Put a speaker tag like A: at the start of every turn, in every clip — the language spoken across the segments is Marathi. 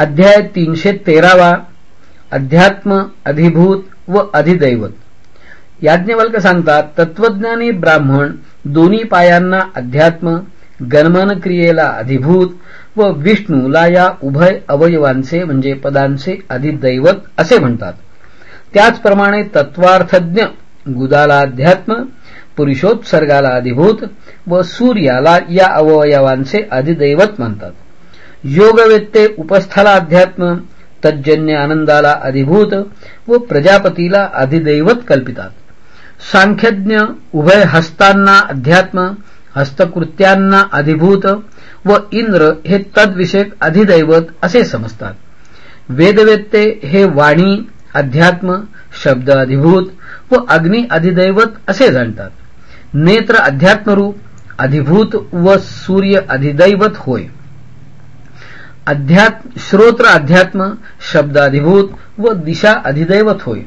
A: अध्याय तीनशे तेरावा अध्यात्म अधिभूत व अधिदैवत. याज्ञवल्क सांगतात तत्वज्ञानी ब्राह्मण दोन्ही पायांना अध्यात्म गणमन क्रियेला अधिभूत व विष्णूला या उभय अवयवांचे म्हणजे पदांचे अधिदैवत असे म्हणतात. त्याचप्रमाणे तत्वार्थज्ञ गुदाला अध्यात्म पुरुषोत्सर्गाला अधिभूत व सूर्याला या अवयवांचे अधिदैवत मानतात योगवेत्ते उपस्थाला अध्यात्म तज्जन्य आनंदाला अधिभूत व प्रजापतीला अधिदैवत कल्पितात. सांख्यज्ञ उभय हस्तांना अध्यात्म हस्तकृत्यांना अधिभूत व इंद्र हे तद्विषयक अधिदैवत असे समजतात. वेदवेत्ते हे वाणी अध्यात्म शब्द अधिभूत व अग्नि अधिदैवत असे जाणतात. नेत्र अध्यात्मरूप अधिभूत व सूर्य अधिदैवत होय. अध्यात्म श्रोत्र अध्यात्म शब्दाधिभूत व दिशा अधिदैवत होय.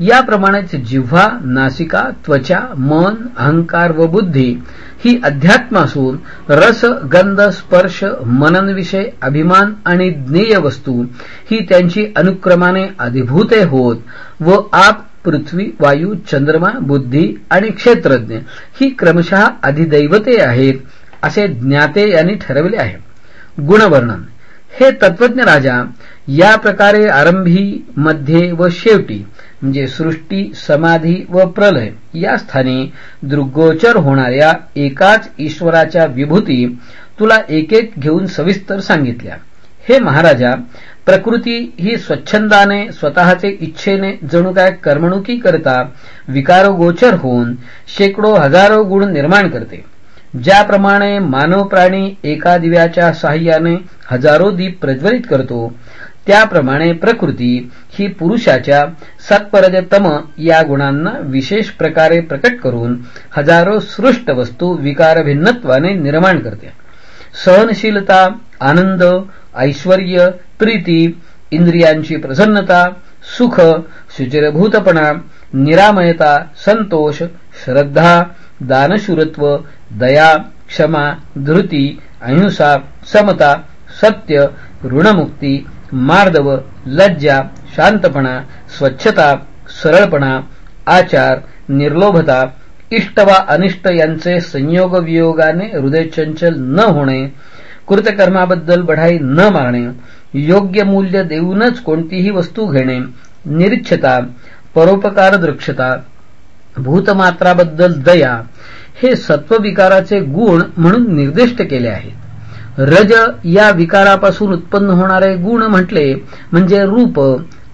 A: याप्रमाणेच जिव्हा नासिका त्वचा मन अहंकार व बुद्धी ही अध्यात्म असून रस गंध स्पर्श मननविषय अभिमान आणि ज्ञेय वस्तू ही त्यांची अनुक्रमाने अधिभूते होत व आप पृथ्वी वायू चंद्रमा बुद्धी आणि क्षेत्रज्ञ ही क्रमशः अधिदैवते आहेत असे ज्ञाते यांनी ठरविले आहे. गुणवर्णन. हे तत्वज्ञ राजा या प्रकारे आरंभी मध्ये व शेवटी म्हणजे सृष्टी समाधी व प्रलय या स्थानी दृग्गोचर होणाऱ्या एकाच ईश्वराच्या विभूती तुला एक एक घेऊन सविस्तर सांगितल्या. हे महाराजा प्रकृती ही स्वच्छंदाने स्वतःचे इच्छेने जणू काय कर्मणुकी करता विकारोगोचर होऊन शेकडो हजारो गुण निर्माण करते. ज्याप्रमाणे मानव प्राणी एका दिव्याच्या साह्याने हजारो दीप प्रज्वलित करतो त्याप्रमाणे प्रकृती ही पुरुषाच्या सत्परजतम या गुणांना विशेष प्रकारे प्रकट करून हजारो सृष्ट वस्तू विकारभिन्नत्वाने निर्माण करते. सहनशीलता आनंद ऐश्वर प्रीती इंद्रियांची प्रसन्नता सुख शुचिरभूतपणा निरामयता संतोष श्रद्धा दानशूरत्व दया क्षमा धृती अहिंसा समता सत्य ऋणमुक्ती मार्दव लज्जा शांतपणा स्वच्छता सरळपणा आचार निर्लोभता इष्ट वा अनिष्ट यांचे संयोग वियोगाने हृदय चंचल न होणे कृतकर्माबद्दल बढाई न मारणे योग्य मूल्य देऊनच कोणतीही वस्तू घेणे. निरीच्छता परोपकार दृक्षता भूतमात्राबद्दल दया हे सत्वविकाराचे गुण म्हणून निर्दिष्ट केले आहेत. रज या विकारापासून उत्पन्न होणारे गुण म्हटले म्हणजे रूप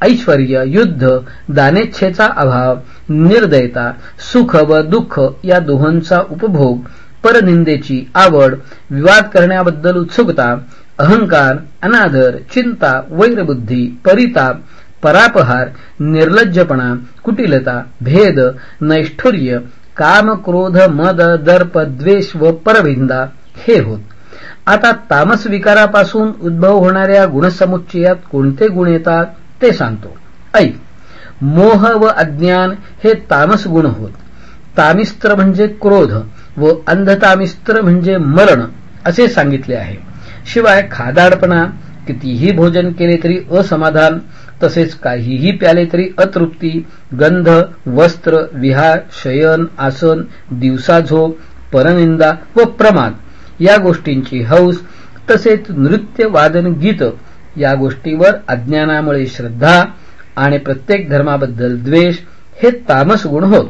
A: ऐश्वर युद्ध दानेच्छेचा अभाव निर्दयता सुख व दुःख या दोहोंचा उपभोग परनिंदेची आवड विवाद करण्याबद्दल उत्सुकता अहंकार अनादर चिंता वैरबुद्धी परिताप परापहार निर्लज्जपणा कुटिलता भेद नैष्ठुर्य काम क्रोध मद दर्प द्वेष व परभिंदा हे होत. आता तामस विकारापासून उद्भव होणाऱ्या गुणसमुच्चयात कोणते गुण येतात ते सांगतो. ऐक मोह व अज्ञान हे तामस गुण होत. तामिस्त्र म्हणजे क्रोध व अंधतामिस्त्र म्हणजे मरण असे सांगितले आहे. शिवाय खादाडपणा कितीही भोजन केले तरी असमाधान तसेच काहीही प्याले तरी अतृप्ती गंध वस्त्र विहार शयन आसन दिवसा झोप परनिंदा व प्रमाद या गोष्टींची हौस तसेच नृत्य वादन गीत या गोष्टीवर अज्ञानामुळे श्रद्धा आणि प्रत्येक धर्माबद्दल द्वेष हे तामस गुण होत.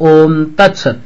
A: ओम तत्सत.